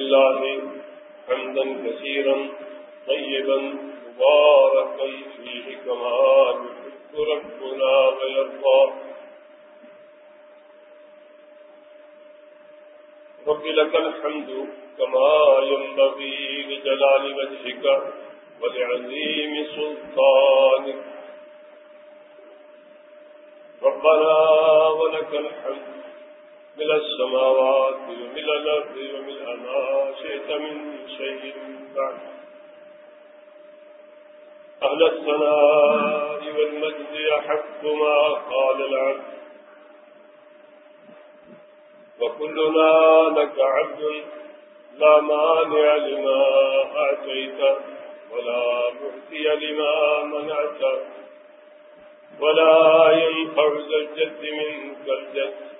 الله حمدا كثيرا طيبا مباركا فيه كما يحب ربنا ويرضى. رب لك الحمد كما ينبغي لجلال وجهك ولعظيم سلطانك. ربنا ولك الحمد من السماوات ومن الأرض ومن ما شئت من شيء بعد. أهل الثناء والمجد يحق ما قال العبد. وكلنا لك عبد، لا مانع لما أعطيت ولا مهتي لما منعت ولا ينفع ذا الجد منك الجد.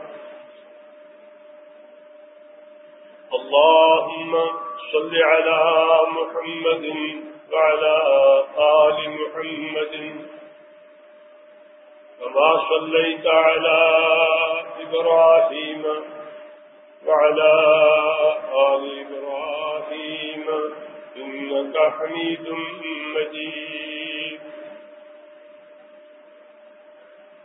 اللهم صل على محمد وعلى آل محمد. كما صليت على إبراهيم وعلى آل إبراهيم إنك حميد مجيد.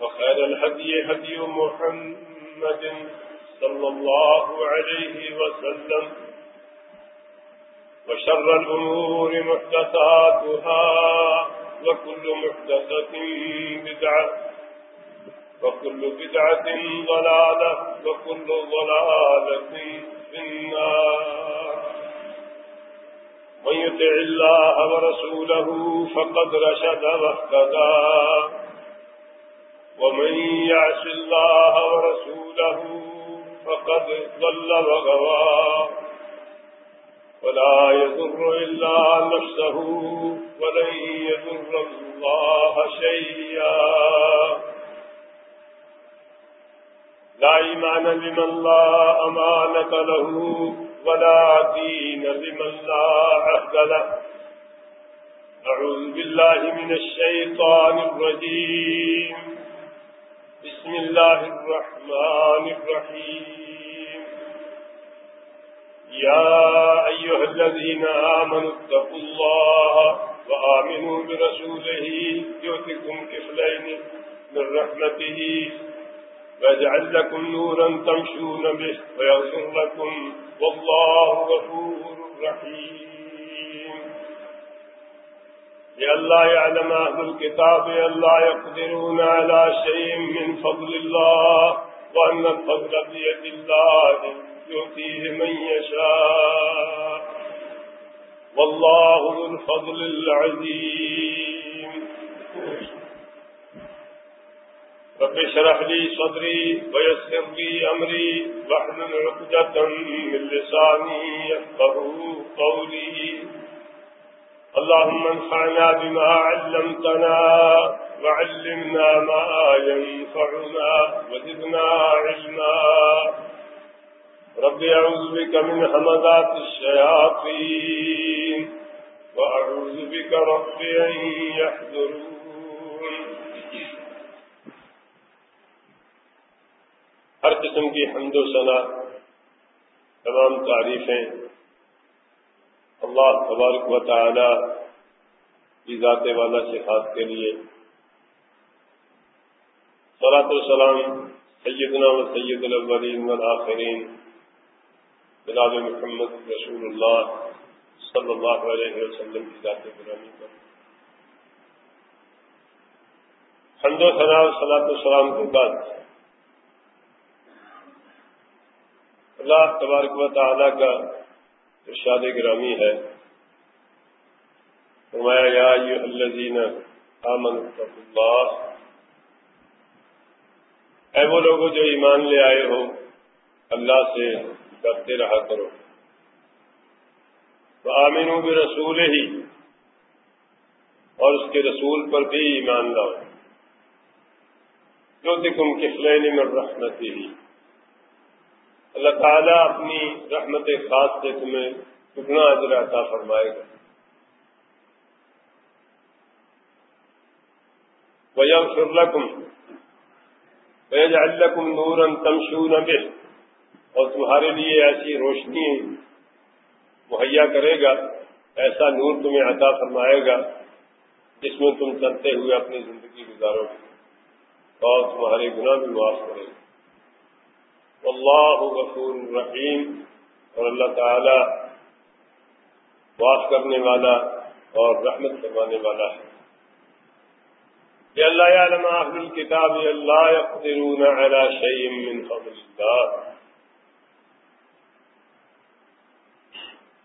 وخير الهدي هدي محمد صلى الله عليه وسلم وشر الأمور محدثاتها وكل محدثة بدعة وكل بدعة ضلالة وكل ضلالة في النار. من يتع الله ورسوله فقد رشد واهتدى. ومن يعش الله ورسوله فقد ضل وغوى. ولا يضر إلا نفسه ولن يضر الله شيئا. لا إيمان لمن لا أمانة له ولا دين لمن لا عهد له. أعوذ بالله من الشيطان الرجيم. بسم الله الرحمن الرحيم. يا أيها الذين آمنوا اتقوا الله وآمنوا برسوله يؤتكم كفلين من رحمته ويجعل لكم نورا تمشون به ويغفر لكم والله غفور رحيم. لئلا يعلم أهل الكتاب ألا يقدرون على شيء من فضل الله وأن الفضل بيد الله يؤتيه من يشاء والله ذو الفضل العظيم رب اشرح لي صدري ويسر لي أمري واحلل عقدة من لساني يفقهوا قولي اللهم انفعنا بما علمتنا وعلمنا ما ينفعنا وزدنا علما. رب أعوذ بك من همذات الشياطين وأعوذ بك رب أن يحضرون. ہر قسم کی حمد و ثنا تمام تعریفیں اللہ تبارک و تعالی کی ذات والا صفات کے لیے صلاۃ السلام سیدنا و سید الاولین والآخرین، جناب محمد رسول اللہ صلی اللہ علیہ وسلم کی ذات غلامی پر۔ حمد و ثنا صلاۃ السلام کے بعد اللہ تبارک و تعالی کا ارشاد گرامی ہے۔ فرمایا، یا ایوہ الذین آمنوا اللہ۔ اے وہ لوگ جو ایمان لے آئے ہو، اللہ سے کرتے رہا کرو۔ تو آمین بھی رسول ہی اور اس کے رسول پر بھی ایمان لاؤ۔ جو تم کس کفلین میں رحمت ہی اللہ تعالیٰ اپنی رحمت خاص سے تمہیں کتنا اجر عطا فرمائے گا۔ وَيَغْفِرْ لَكُمْ، وَيَجْعَلْ نُورًا تَمْشُونَ بِهِ، اور تمہارے لیے ایسی روشنی مہیا کرے گا، ایسا نور تمہیں عطا فرمائے گا جس میں تم چلتے ہوئے اپنی زندگی گزارو گے اور تمہارے گناہ بھی معاف کرے گا۔ اللہ غفور الرحیم اور اللہ تعالی معاف کرنے والا اور رحمت کروانے والا ہے۔ اللہ يعلم أهل الكتاب لا يقدرون على شيء من فضل الله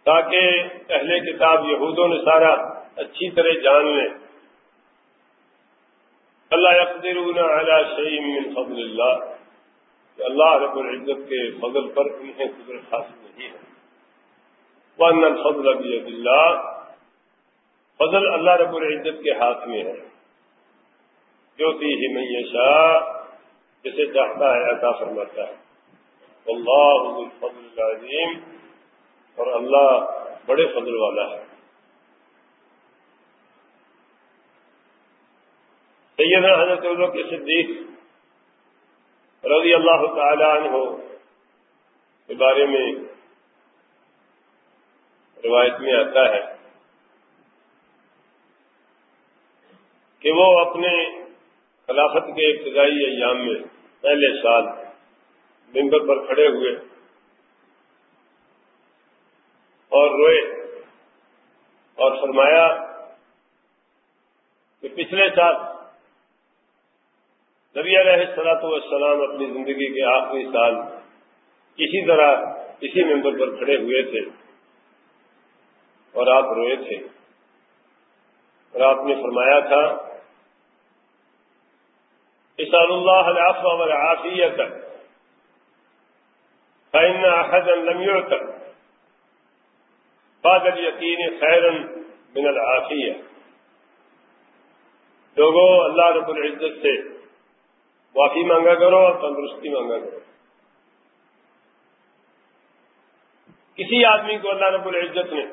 تاکہ اہل کتاب یہود و نصارہ اچھی طرح جان لیں۔ اللہ يقدرون على شيء من فضل الله کہ اللہ رب العزت کے فضل پر انہیں قدرت حاصل نہیں ہے۔ وَأَنَّ الْفَضْلَ بِيَدِ اللَّهِ۔ فضل اللہ رب العزت کے ہاتھ میں ہے۔ جو سی ہی میشا جسے چاہتا ہے عطا فرماتا ہے۔ اللہ الفضل العظیم۔ اور اللہ بڑے فضل والا ہے۔ سیدنا حضرت اللہ کے صدیق رضی اللہ تعالی عنہ کے بارے میں روایت میں آتا ہے کہ وہ اپنے خلافت کے ابتدائی ایام میں پہلے سال ممبر پر کھڑے ہوئے اور روئے اور فرمایا کہ پچھلے سال نبی علیہ سلاط والسلام اپنی زندگی کے آخری سال اسی طرح اسی ممبر پر کھڑے ہوئے تھے اور آپ روئے تھے اور آپ نے فرمایا تھا، اسأل الله العفو والعافية فإن أحدا لم يعتق، بعد اليقين خيرا من العافية لوگوں اللہ رب العزت سے معافی مانگا کرو اور تندرستی مانگا کرو۔ کسی آدمی کو اللہ رب العزت نے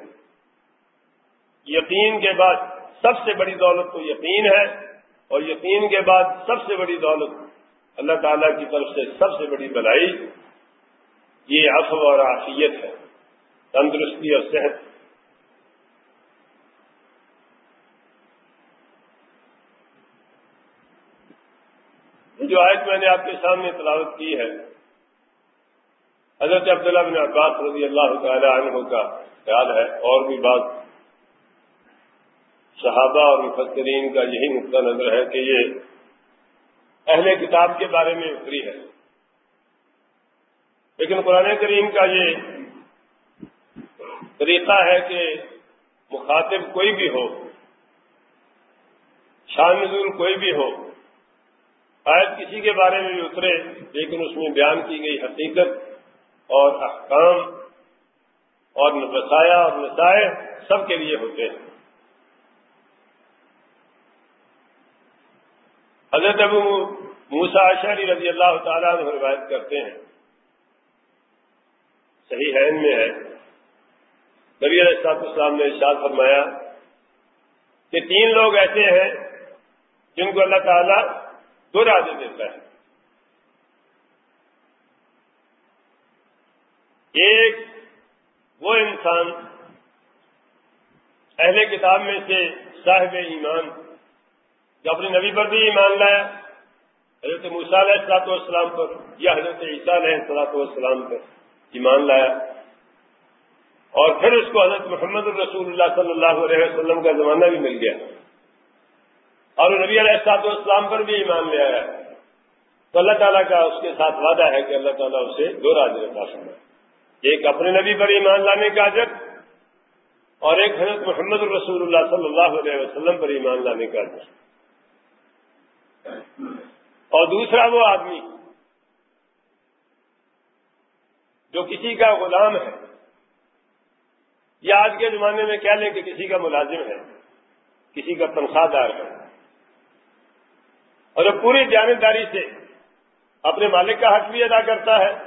یقین کے بعد سب سے بڑی دولت تو یقین ہے اور یقین کے بعد سب سے بڑی دولت اللہ تعالی کی طرف سے سب سے بڑی بلائی۔ یہ افو اور عافیت ہے، تندرستی اور صحت۔ جو آیت میں نے آپ کے سامنے تلاوت کی ہے، حضرت عبداللہ بن عباس رضی اللہ تعالی عنہ کا خیال ہے، اور بھی بات صحابہ اور مفسرین کا یہی نقطہ نظر ہے کہ یہ اہل کتاب کے بارے میں اتری ہے۔ لیکن قرآن کریم کا یہ طریقہ ہے کہ مخاطب کوئی بھی ہو، شان نزول کوئی بھی ہو آیت کسی کے بارے میں بھی اترے، لیکن اس میں بیان کی گئی حقیقت اور احکام اور وسایا اور نسائے سب کے لیے ہوتے ہیں۔ حضرت ابو موسا اشاری رضی اللہ تعالیٰ عنہ روایت کرتے ہیں۔ صحیح ہے میں ہے۔ نبی علیہ السلاط اسلام نے ارشاد فرمایا کہ تین لوگ ایسے ہیں جن کو اللہ تعالیٰ دو راجے دیتا ہے۔ ایک وہ انسان اہل کتاب میں سے صاحب ایمان، جو اپنے نبی پر بھی ایمان لایا حضرت موسیٰ علیہ السلاط والسلام پر یا حضرت عیسیٰ علیہ السلاط والسلام پر ایمان لایا اور پھر اس کو حضرت محمد الرسول اللہ صلی اللہ علیہ وسلم کا زمانہ بھی مل گیا۔ اور نبی علیہ السلاط والسلام پر بھی ایمان لے آیا۔ ہے تو اللہ تعالیٰ کا اس کے ساتھ وعدہ ہے کہ اللہ تعالیٰ اسے دو راج رکھا ایک اپنے نبی پر ایمان لانے کا اجر اور ایک حضرت محمد الرسول اللہ صلی اللہ علیہ وسلم پر ایمان لانے کا اجر۔ اور دوسرا وہ آدمی جو کسی کا غلام ہے۔ یا آج کے زمانے میں کیا لیں کہ کسی کا ملازم ہے، کسی کا تنخواہ دار ہے۔ اور وہ پوری جانبداری سے اپنے مالک کا حق بھی ادا کرتا ہے،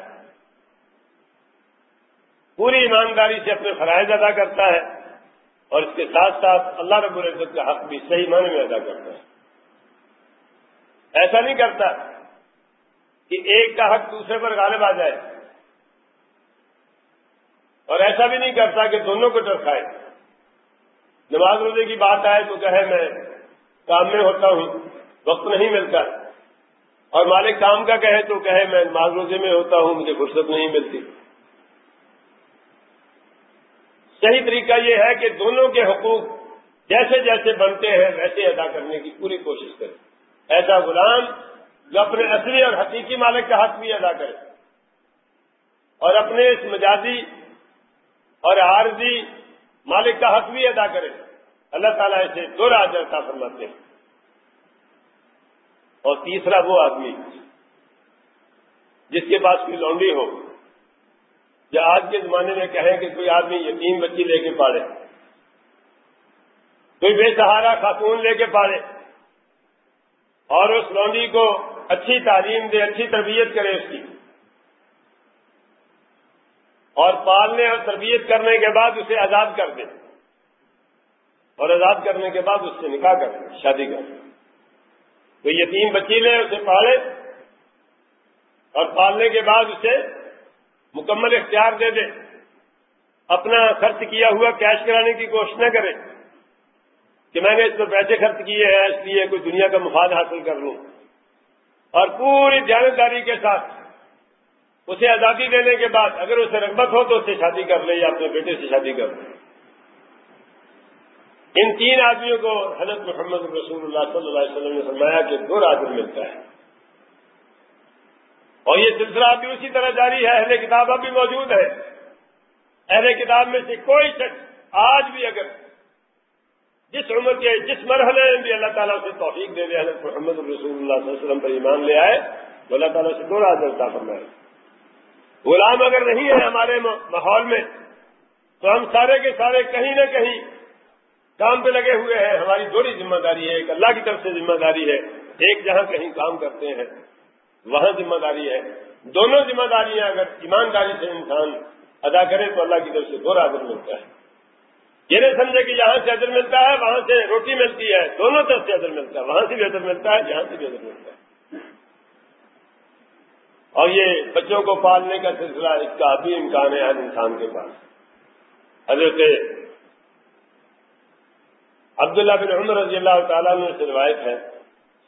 پوری ایمانداری سے اپنے فرائض ادا کرتا ہے اور اس کے ساتھ ساتھ اللہ رب العزت کا حق بھی صحیح معنی میں ادا کرتا ہے۔ ایسا نہیں کرتا کہ ایک کا حق دوسرے پر غالب آ جائے۔ اور ایسا بھی نہیں کرتا کہ دونوں کو ٹرکھائے نماز روزے کی بات آئے تو کہے، میں کام میں ہوتا ہوں۔ وقت نہیں ملتا۔ اور مالک کام کا کہے تو کہے، میں نماز روزے میں ہوتا ہوں، مجھے فرصت نہیں ملتی۔ صحیح طریقہ یہ ہے کہ دونوں کے حقوق جیسے جیسے بنتے ہیں، ویسے ادا کرنے کی پوری کوشش کرے ایسا غلام جو اپنے اصلی اور حقیقی مالک کا حق بھی ادا کرے۔ اور اپنے اس مجازی اور عارضی مالک کا حق بھی ادا کرے۔ اللہ تعالیٰ اسے دو راج عطا فرماتے ہیں۔ اور تیسرا وہ آدمی جس کے پاس کوئی لونڈی ہو، یا آج کے زمانے میں کہیں کہ کوئی آدمی یتیم بچی لے کے پاڑے، کوئی بے سہارا خاتون لے کے پاڑے اور اس لونڈی کو اچھی تعلیم دے، اچھی تربیت کرے اس کی۔ اور پالنے اور تربیت کرنے کے بعد اسے آزاد کر دے، اور آزاد کرنے کے بعد اس سے نکاح کر دے، شادی کر دے۔ کوئی یتیم بچی لے، اسے پالے اور پالنے کے بعد اسے مکمل اختیار دے دے۔ اپنا خرچ کیا ہوا کیش کرانے کی کوشش نہ کرے کہ میں نے اس پر پیسے خرچ کیے ہیں، اس لیے کوئی دنیا کا مفاد حاصل کر لوں۔ اور پوری جانکاری کے ساتھ اسے آزادی دینے کے بعد اگر اسے رغبت ہو تو اسے شادی کر لے یا اپنے بیٹے سے شادی کر لے۔ ان تین آدمیوں کو حضرت محمد رسول اللہ صلی اللہ علیہ وسلم نے فرمایا کہ دو رات ملتا ہے۔ اور یہ سلسلہ بھی اسی طرح جاری ہے، اہل کتاب اب بھی موجود ہے۔ اہل کتاب میں سے کوئی شخص آج بھی اگر جس عمر کے، جس مرحلے میں بھی اللہ تعالیٰ سے توفیق دے دے، حضرت محمد رسول اللہ صلی اللہ علیہ وسلم پر ایمان لے آئے، تو اللہ تعالیٰ سے دو رات ملتا فرمائے۔ غلام اگر نہیں ہے ہمارے ماحول میں، تو ہم سارے کے سارے کہیں نہ کہیں کام پہ لگے ہوئے ہیں، ہماری دوری ذمہ داری ہے ایک اللہ کی طرف سے ذمہ داری ہے، ایک جہاں کہیں کام کرتے ہیں، وہاں ذمہ داری ہے۔ دونوں ذمہ داریاں اگر ایمانداری سے انسان ادا کرے تو اللہ کی طرف سے دو ادر ملتا ہے۔ یہ نہیں سمجھے کہ یہاں سے ادر ملتا ہے، وہاں سے روٹی ملتی ہے، دونوں طرف سے ادر ملتا ہے، وہاں سے بھی ادر ملتا ہے، یہاں سے بھی ادر ملتا ہے۔ اور یہ بچوں کو پالنے کا سلسلہ، اس کا ابھی امکان ہے ہر انسان کے پاس۔ حضرت عبداللہ بن عمر رضی اللہ تعالیٰ نے سے روایت ہے،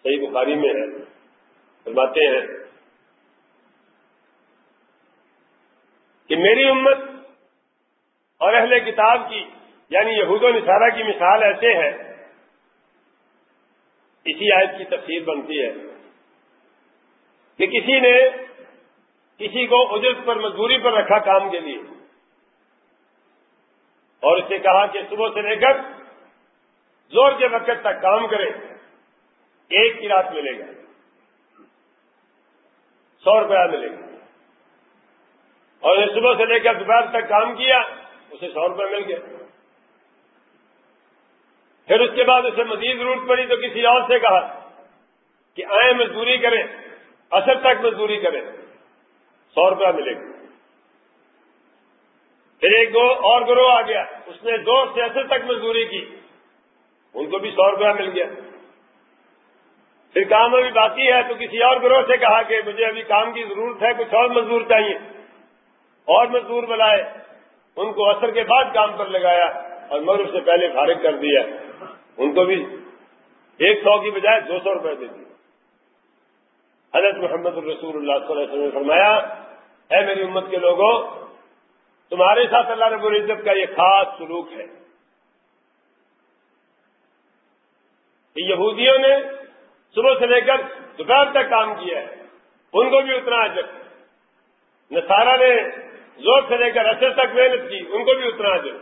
صحیح بخاری میں ہے۔ فرماتے ہیں کہ میری امت اور اہل کتاب کی یعنی یہود و نصارہ کی مثال ایسے ہے۔ اسی آیت کی تفسیر بنتی ہے کہ کسی نے کسی کو اجرت پر مزدوری پر رکھا کام کے لیے اور اسے کہا کہ صبح سے لے کر زور کے وقت تک کام کرے، ایک کی رات ملے گا۔ سو روپیہ ملے گا۔ اور صبح سے لے کر دوپہر تک کام کیا، اسے سو روپئے مل گیا۔ پھر اس کے بعد اسے مزید ضرورت پڑی تو کسی اور سے کہا کہ آئیں، مزدوری کریں اصل تک مزدوری کریں۔ سو روپیہ ملے گا۔ پھر ایک اور گروہ آ گیا، اس نے زور سے اثر تک مزدوری کی۔ ان کو بھی سو روپیہ مل گیا۔ پھر کام ابھی باقی ہے تو کسی اور گروہ سے کہا کہ مجھے ابھی کام کی ضرورت ہے، کچھ اور مزدور چاہیے۔ اور مزدور بلائے۔ ان کو اثر کے بعد کام پر لگایا اور مغرب سے پہلے فارغ کر دیا۔ ان کو بھی ایک سو کی بجائے دو سو روپئے دے دیے حضرت محمد الرسول اللہ صلی اللہ علیہ وسلم نے فرمایا، اے میری امت کے لوگوں، تمہارے ساتھ اللہ رب العزت کا یہ خاص سلوک ہے۔ یہودیوں نے صبح سے لے کر دوپہر تک کام کیا ہے، ان کو بھی اتنا اجر نسارا نے زور سے لے کر اثر تک محنت کی، ان کو بھی اتنا اجر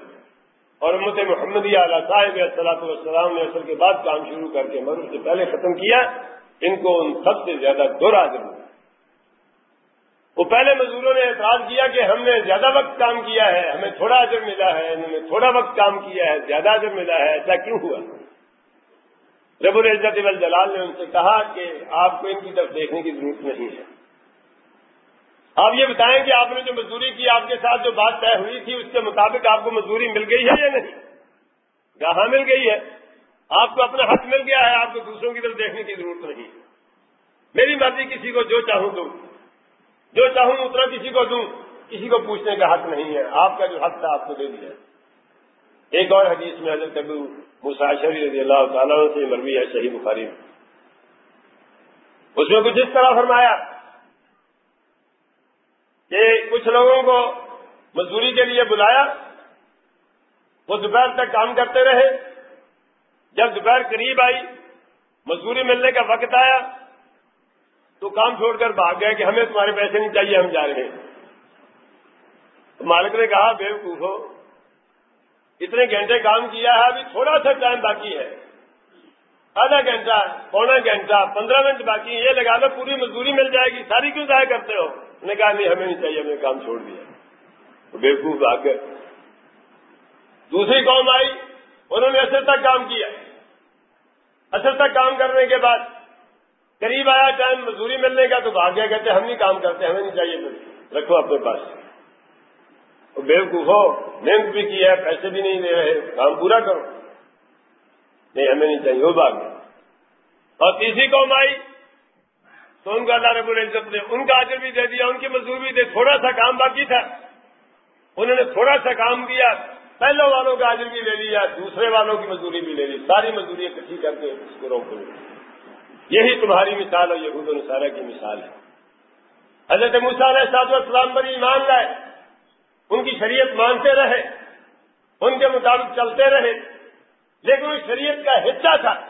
اور امت محمدی اعلیٰ صاحب صلاح والسلام نے اثر کے بعد کام شروع کر کے مرد سے پہلے ختم کیا، ان کو ان سب سے زیادہ دور حاضر وہ پہلے مزدوروں نے اعتراض کیا کہ ہم نے زیادہ وقت کام کیا ہے، ہمیں تھوڑا اجر ملا ہے انہوں نے تھوڑا وقت کام کیا ہے، زیادہ اجر ملا ہے، ایسا کیوں ہوا؟ رب العزت جلال نے ان سے کہا کہ آپ کو ان کی طرف دیکھنے کی ضرورت نہیں ہے۔ آپ یہ بتائیں کہ آپ نے جو مزدوری کی آپ کے ساتھ جو بات طے ہوئی تھی، اس کے مطابق آپ کو مزدوری مل گئی ہے یا نہیں؟ کہاں مل گئی ہے۔ آپ کو اپنا حق مل گیا ہے، آپ کو دوسروں کی طرف دیکھنے کی ضرورت نہیں۔ میری مرضی کسی کو جو چاہوں دوں۔ جو چاہوں اتنا کسی کو دوں۔ کسی کو پوچھنے کا حق نہیں ہے۔ آپ کا جو حق تھا، آپ کو دے دیا۔ ایک اور حدیث میں حضرت ابو مساشری رضی اللہ تعالیٰ سے مروی ہے، صحیح بخاری میں۔ اس میں کچھ اس طرح فرمایا کہ کچھ لوگوں کو مزدوری کے لیے بلایا، وہ دوپہر تک کام کرتے رہے۔ جب دوپہر قریب آئی، مزدوری ملنے کا وقت آیا، تو کام چھوڑ کر بھاگ گئے کہ ہمیں تمہارے پیسے نہیں چاہیے، ہم جا رہے ہیں۔ مالک نے کہا بے ہو اتنے گھنٹے کام کیا ہے، ابھی تھوڑا سا ٹائم باقی ہے۔ آدھا گھنٹہ، پونا گھنٹہ، پندرہ منٹ باقی یہ لگا لو پوری مزدوری مل جائے گی۔ ساری کیوں ضائع کرتے ہو؟ نے کہا، نہیں، ہمیں نہیں چاہیے ہمیں کام چھوڑ دیا۔ بیوقوف آ گئے دوسری قوم آئی، انہوں نے اصل تک کام کیا۔ اصل تک کام کرنے کے بعد قریب آیا ٹائم مزدوری ملنے کا، تو بھاگ گیا کہتے، ہم نہیں کام کرتے، ہمیں نہیں چاہیے۔ رکھو اپنے پاس۔ بیوقوف ہو۔ محنت بھی کی ہے، پیسے بھی نہیں دے رہے، کام پورا کرو۔ نہیں، ہمیں نہیں چاہیے، وہ بات اور تیسری قوم آئی، تو ان کا اللہ رب العزت نے ان کا آجر بھی دے دیا، ان کی مزدور بھی دے، تھوڑا سا کام باقی تھا۔ انہوں نے تھوڑا سا کام کیا پہلے والوں کا آجر بھی لے لیا، دوسرے والوں کی مزدوری بھی لے لی۔ ساری مزدوری اکٹھی کر کے اس کو روک لی یہی تمہاری مثال اور یہود و نصارہ کی مثال ہے۔ حضرت مثال ہے سعد السلام پر ایمان لائے۔ ان کی شریعت مانتے رہے، ان کے مطابق چلتے رہے۔ لیکن اس شریعت کا حصہ تھا۔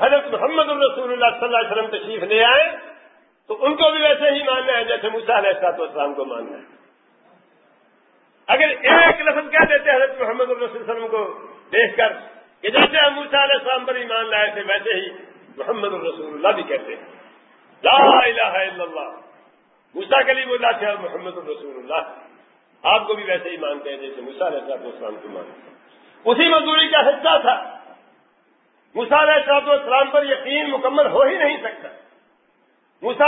حضرت محمد الرسول اللہ صلی اللہ علیہ وسلم تشریف لے آئے، تو ان کو بھی ویسے ہی ماننا ہے، جیسے موسا علیہ السلاط والسلام کو ماننا ہے۔ اگر ایک لفظ کہہ دیتے حضرت محمد الرسول وسلم کو دیکھ کر کہ جیسے ہم موسا علیہ السلام پر ایمان لائے تھے، ویسے ہی محمد الرسول اللہ بھی کہتے ہیں۔ لا الہ الا اللہ۔ موسا کے لیے بولا تھے محمد الرسول اللہ۔ آپ کو بھی ویسے ہی مانتے ہیں جیسے موسا علیہ السلام اسلام کو مانتے ہیں۔ اسی مزدوری کا حصہ تھا۔ علیہ صاحب اسلام پر یقین مکمل ہو ہی نہیں سکتا۔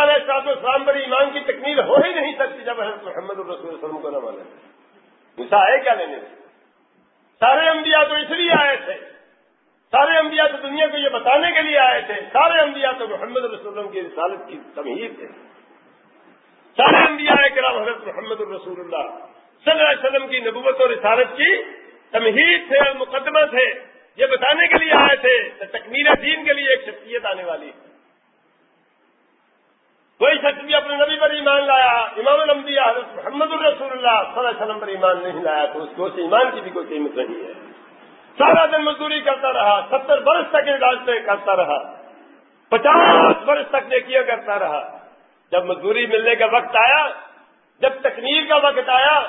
علیہ صاحب اسلام پر ایمان کی تکمیل ہو ہی نہیں سکتی جب حضرت محمد الرسول وسلم کو نہ مانا مسا ہے کیا لینے؟ سارے انبیاء تو اس لیے آئے تھے۔ سارے انبیاء تو دنیا کو یہ بتانے کے لیے آئے تھے۔ سارے انبیاء تو محمد وسلم کی رسالت کی تمہید تھے۔ سارے انبیاء کرام حضرت محمد الرسول اللہ صلی اللہ علیہ وسلم کی نبوت اور رسالت کی تمہید تھے اور مقدمہ تھے۔ یہ بتانے کے لیے آئے تھے تکمیل دین کے لیے ایک شخصیت آنے والی ہے۔ کوئی شخص بھی اپنے نبی پر ایمان لایا، امام الانبیاء حضرت محمد الرسول اللہ صلی اللہ علیہ وسلم پر ایمان نہیں لایا، تو اس کو اس ایمان کی بھی کوئی قیمت نہیں ہے۔ سارا دن مزدوری کرتا رہا، ستر برس تک پہ کرتا رہا، پچاس برس تک نیکیاں کرتا رہا۔ جب مزدوری ملنے کا وقت آیا، جب تکمیل کا وقت آیا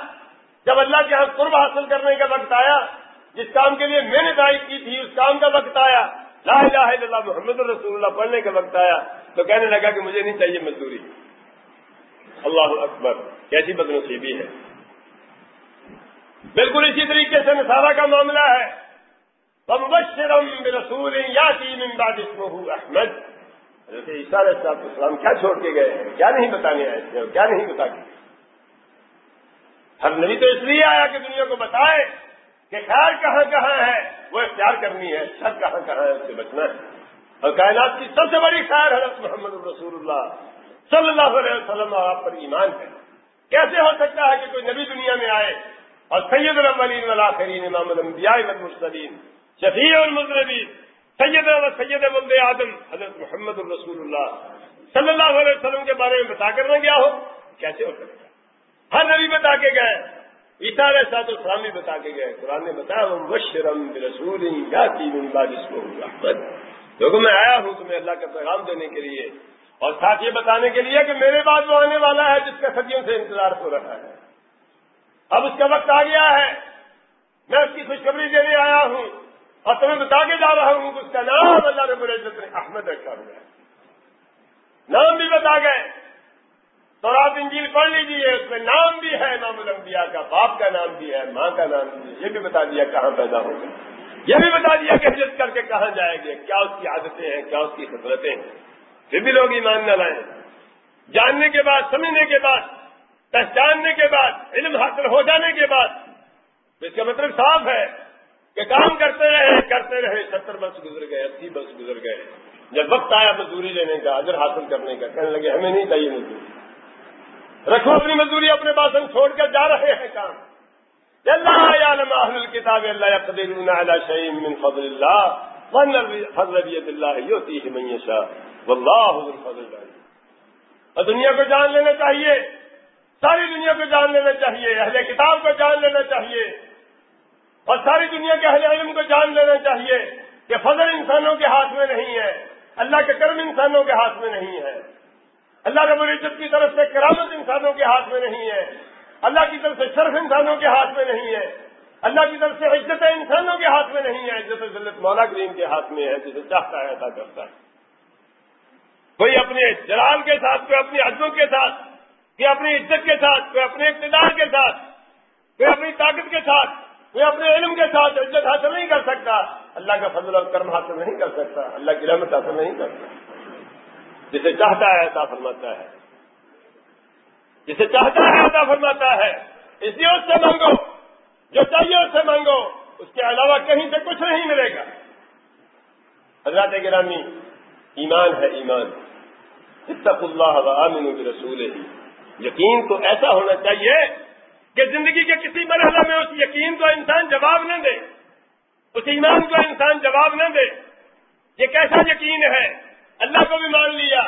جب اللہ کے ہاں قرب حاصل کرنے کا وقت آیا، جس کام کے لیے میں نے دائیں کی تھی، اس کام کا وقت آیا۔ لا الہ الا اللہ، محمد الرسول اللہ، پڑھنے کا وقت آیا۔ تو کہنے لگا کہ مجھے نہیں چاہیے مزدوری۔ اللہ اکبر، کیسی بد نصیبی ہے۔ بالکل اسی طریقے سے نصارہ کا معاملہ ہے۔ بمبشرم برسول یا بعد اسمہ احمد حضرت عیسیٰ علیہ السلام، کیا چھوڑ کے گئے ہیں؟ کیا نہیں بتانے آئے تھے اور کیا نہیں بتا کے ہر نبی تو اس لیے آیا کہ دنیا کو بتائے کہ خیر کہاں کہاں ہے، وہ اختیار کرنی ہے، شر کہاں کہاں ہے، اس سے بچنا ہے۔ اور کائنات کی سب سے بڑی خیر حضرت محمد الرسول اللہ صلی اللہ علیہ وسلم آپ پر ایمان ہے۔ کیسے ہو سکتا ہے کہ کوئی نبی دنیا میں آئے اور سید الاولین والآخرین، امام الانبیاء والمرسلین، شفیع المذنبین سید و سید ولد آدم، حضرت محمد الرسول اللہ صلی اللہ علیہ وسلم کے بارے میں بتا کر نہ گیا ہو۔ کیسے ہو سکتا ہے؟ ہر نبی بتا کے گئے۔ عیسا علیہ سات السلام بھی بتا کے گئے۔ قرآن نے بتایا وہ مشرم رسول یا تین بارش کو دیکھو میں آیا ہوں تمہیں اللہ کا پیغام دینے کے لیے اور ساتھ یہ بتانے کے لیے کہ میرے بعد وہ آنے والا ہے جس کا صدیوں سے انتظار ہو رہا ہے۔ اب اس کا وقت آ گیا ہے۔ میں اس کی خوشخبری دینے آیا ہوں اور تمہیں بتا کے جا رہا ہوں کہ اس کا نام اللہ رب العزت نے احمد رکھا ہوا ہے۔ نام بھی بتا گئے۔ تو آپ انجیل پڑھ لیجیے اس میں نام بھی ہے، امام الانبیاء کا باپ کا نام بھی ہے، ماں کا نام بھی ہے، یہ بھی بتا دیا کہاں پیدا ہوگا یہ بھی بتا دیا کہ ہجرت کر کے کہاں جائیں گے، کیا اس کی عادتیں ہیں، کیا اس کی خطرتیں ہیں۔ پھر بھی لوگ ایمان نہ لائیں۔ جاننے کے بعد، سمجھنے کے بعد، پہچاننے کے بعد، علم حاصل ہو جانے کے بعد اس کا مطلب صاف ہے کہ کام کرتے رہے کرتے رہے، ستر برس گزر گئے، اسی برس گزر گئے۔ جب وقت آیا مزدوری لینے کا، اجر حاصل کرنے کا، کہنے لگے، ہمیں نہیں چاہیے مزدوری۔ رکھو اپنی مزدوری، اپنے پاس ہم چھوڑ کر جا رہے ہیں کام۔ اللہ کتاب اللہ اللہ من فضل اللہ فضل اللہ یوتی میشا واللہ فضل اور دنیا کو جان لینا چاہیے، ساری دنیا کو جان لینا چاہیے، اہل کتاب کو جان لینا چاہیے، اور ساری دنیا کے اہل علم کو جان لینا چاہیے کہ فضل انسانوں کے ہاتھ میں نہیں ہے، اللہ کے کرم انسانوں کے ہاتھ میں نہیں ہے۔ اللہ رب العزت کی طرف سے کرامت انسانوں کے ہاتھ میں نہیں ہے۔ اللہ کی طرف سے شرف انسانوں کے ہاتھ میں نہیں ہے۔ اللہ کی طرف سے عزت انسانوں کے ہاتھ میں نہیں ہے۔ عزت ذلت مولا کریم کے ہاتھ میں ہے، جسے چاہتا ہے ایسا کرتا ہے۔ کوئی اپنے جلال کے ساتھ، کوئی اپنی عزموں کے ساتھ، کوئی اپنی عزت کے ساتھ، کوئی اپنے اقتدار کے ساتھ، کوئی اپنی طاقت کے ساتھ، کوئی اپنے علم کے ساتھ عزت حاصل نہیں کر سکتا۔ اللہ کا فضل اور کرم حاصل نہیں کر سکتا۔ اللہ کی رحمت حاصل نہیں کر سکتا۔ جسے چاہتا ہے ایسا فرماتا ہے۔ جسے چاہتا ہے ایسا فرماتا ہے۔ اس لیے اس سے مانگو۔ جو چاہیے اس سے مانگو۔ اس کے علاوہ کہیں سے کچھ نہیں ملے گا۔ حضرات گرامی، ایمان ہے ایمان۔ اتق اللہ عامن رسول ہی یقین تو ایسا ہونا چاہیے کہ زندگی کے کسی مرحلہ میں اس یقین کو انسان جواب نہ دے۔ اس ایمان کو انسان جواب نہ دے۔ یہ کیسا یقین ہے؟ اللہ کو بھی مان لیا،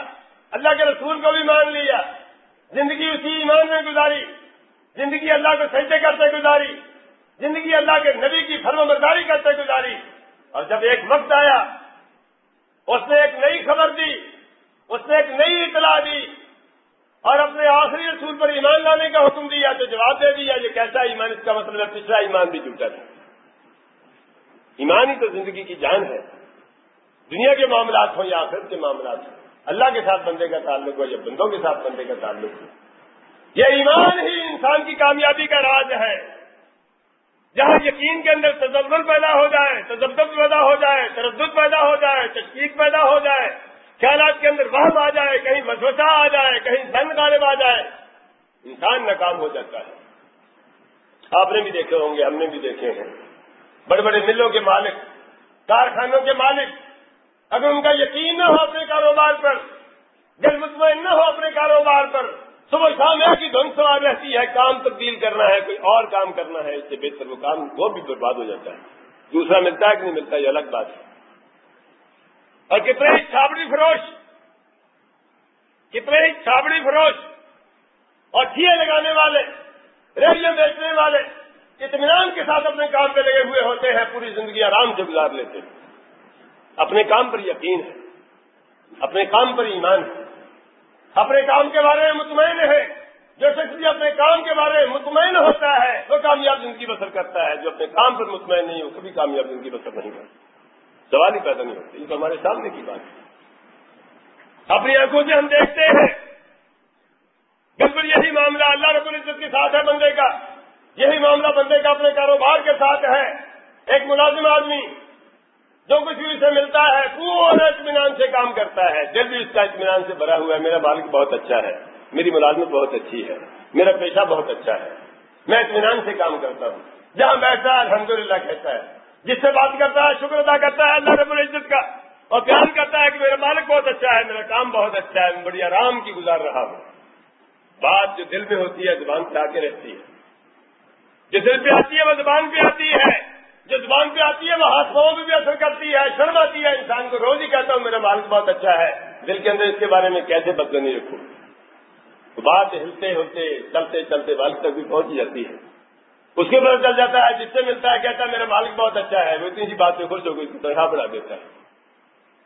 اللہ کے رسول کو بھی مان لیا۔ زندگی اسی ایمان میں گزاری، زندگی اللہ کو سجدے کرتے گزاری، زندگی اللہ کے نبی کی فرم برداری کرتے گزاری۔ اور جب ایک وقت آیا، اس نے ایک نئی خبر دی، اس نے ایک نئی اطلاع دی، اور اپنے آخری رسول پر ایمان لانے کا حکم دیا تو جواب دے دیا یہ کیسا ایمان، اس کا مطلب ہے، پچھلا ایمان بھی جھوٹا تھا۔ ایمان ہی تو زندگی کی جان ہے۔ دنیا کے معاملات ہوں یا آخرت کے معاملات ہوں، اللہ کے ساتھ بندے کا تعلق ہو یا بندوں کے ساتھ بندے کا تعلق ہو، یہ ایمان ہی انسان کی کامیابی کا راز ہے۔ جہاں یقین کے اندر تجزل پیدا ہو جائے تجدد پیدا ہو جائے، تردد پیدا ہو جائے تشکیق پیدا ہو جائے، خیالات کے اندر وہم آ جائے، کہیں مسوسا آ جائے، کہیں دن غالب آ جائے، انسان ناکام ہو جاتا ہے۔ آپ نے بھی دیکھے ہوں گے، ہم نے بھی دیکھے ہیں۔ بڑے بڑے ملوں کے مالک، کارخانوں کے مالک اگر ان کا یقین نہ ہو اپنے کاروبار پر، دل مطمئن نہ ہو اپنے کاروبار پر صبح شام ایک ہی دھن سوار رہتی ہے، کام تبدیل کرنا ہے، کوئی اور کام کرنا ہے، اس سے بہتر وہ کام وہ بھی برباد ہو جاتا ہے۔ دوسرا ملتا ہے کہ نہیں ملتا، یہ الگ بات ہے۔ اور کتنے ہی چھابڑی فروش، کتنے ہی چھابڑی فروش، اور ٹھیے لگانے والے ریڈیو بیچنے والے، اطمینان کے ساتھ اپنے کام پہ لگے ہوئے ہوتے ہیں، پوری زندگی آرام سے گزار لیتے ہیں۔ اپنے کام پر یقین ہے، اپنے کام پر ایمان ہے۔ اپنے کام کے بارے میں مطمئن ہے۔ جو شخص اپنے کام کے بارے میں مطمئن ہوتا ہے، وہ کامیاب زندگی بسر کرتا ہے۔ جو اپنے کام پر مطمئن نہیں ہو کبھی کامیاب زندگی بسر نہیں کرتا۔ سوال ہی پیدا نہیں ہوتا، یہ تو ہمارے سامنے کی بات ہے۔ اپنی آنکھوں سے ہم دیکھتے ہیں۔ بالکل یہی معاملہ اللہ رب العزت کے ساتھ ہے بندے کا۔ یہی معاملہ بندے کا اپنے کاروبار کے ساتھ ہے۔ ایک ملازم آدمی جو کچھ بھی اسے ملتا ہے، پورا اطمینان سے کام کرتا ہے۔ دل بھی اس کا اطمینان سے بھرا ہوا ہے۔ میرا مالک بہت اچھا ہے۔ میری ملازمت بہت اچھی ہے۔ میرا پیشہ بہت اچھا ہے۔ میں اطمینان سے کام کرتا ہوں۔ جہاں بیٹھتا ہے، الحمدللہ کہتا ہے۔ جس سے بات کرتا ہے، شکر ادا کرتا ہے اللہ رب العزت کا۔ اور بیان کرتا ہے کہ میرا مالک بہت اچھا ہے، میرا کام بہت اچھا ہے، میں بڑی آرام کی گزار رہا ہوں۔ بات جو دل میں ہوتی ہے، زبان پہ آ کے رہتی ہے۔ جو دل پہ آتی ہے، وہ زبان پہ آتی ہے۔ جو زبان پہ آتی ہے وہ ہاتھ پاؤں بھی اثر کرتی ہے، شرم آتی ہے۔ انسان کو روز ہی کہتا ہوں، میرا مالک بہت اچھا ہے۔ دل کے اندر اس کے بارے میں کیسے بدلنی رکھوں؟ بات ہلتے ہلتے، چلتے چلتے والد تک بھی پہنچ جاتی ہے۔ اس کے پتہ چل جاتا ہے، جس سے ملتا ہے، کہتا ہے، میرا مالک بہت اچھا ہے۔ وہ اتنی سی بات پہ خوش ہو گئی تنہا بڑھا دیتا ہے۔